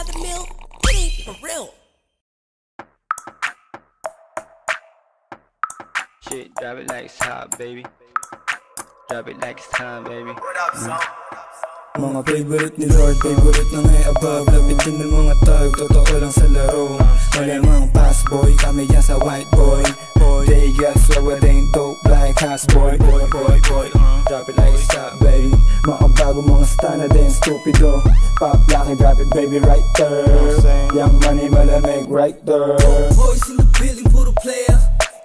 by the mill, it ain't for real. Shit, drop it like it's hot, baby. Drop it like it's time, baby. Mga favorite ni Lord, favorite na ngay above Lapit din ng mga tag, totoo lang sa laro Malamang pass boy, kami yan sa white boy They got slower than dope like house boy Boy, boy, boy, uh, drop it like it's hot, baby. Mga bago mga stana din, stupido Pop laki, drop it baby right there. Young money malamig right there. Boys in the building, puro player.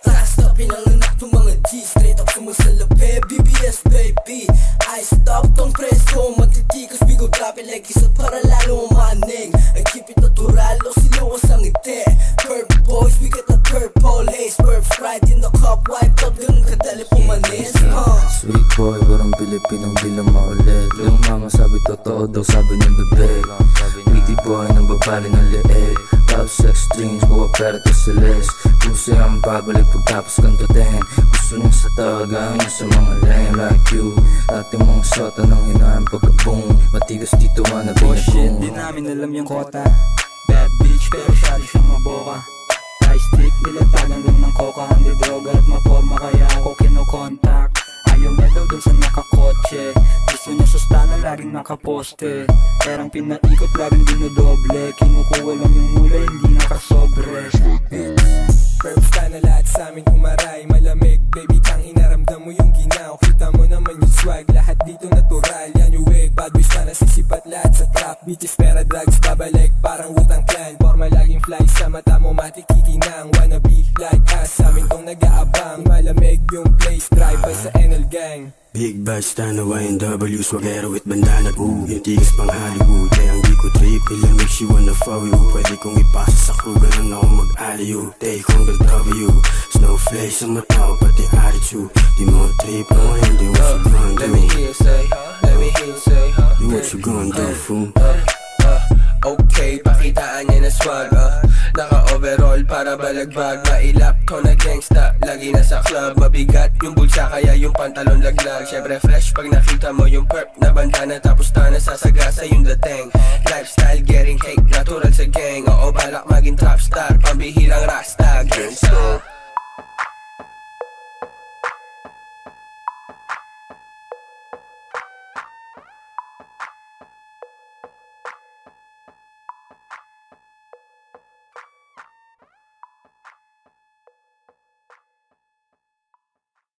Last up, pinanganak ng mga G Straight up sumasalape, BBS baby. I stop tong presko, matitikas Bigo drop it like isa para pumanis, huh Sweet boy, parang Pilipinong di lang maulit. Yung mama sabi totoo daw sabi ng bebe. Witty boy nang babali ng leeg Love sex dreams, buwa pera to sa list. Puso ang babalik pagtapos kantutin Gusto niya sa niya sa mga lane like you. Ating mga sota nang hinaan pagka-boom. Matigas dito man na Oh shit, di namin alam yung kota. Bad bitch pero syado siyang maboka. High stick, nilatagan lang ng laging nakaposte Perang pinaikot laging dinodoble. Kinukuha lang yung mula hindi nakasobre. Verbs ka na lahat sa amin umaray Malamig, baby, tang inaramdam mo yung ginaw. Kita mo naman yung swag, lahat dito natural. Yan yung wig, bad boys ka nasisipat lahat sa trap. Bitches, pera, drugs, babalik parang Wu-Tang Clan fly sa mata mo, matikikinang Wanna be like us, sa amin tong nag-aabang Malamig yung place, drive by sa NL Gang? Big bad stand away in W Swagero with bandana Ooh, yung tigas pang Hollywood Kaya ang di ko trip. Ilan makes you wanna follow you Pwede kong ipasa sa crew Ganun ako mag-aliyo Take on the W. Snowflake sa mata ko Pati attitude. Di mo trip Ang ngayon di what you gonna Let me do hear you say, let me hear you say? Do what you gonna do fool swag uh. Naka-overall para balagbag Mailap to na gangsta. Lagi na sa club Mabigat yung bulsa. Kaya yung pantalon laglag. Syempre fresh pag nakita mo yung perp na bandana. Tapos tana sasagasa yung dating. Lifestyle getting cake Natural sa gang. Oo balak maging top star. Pambihirang rasta Gangsta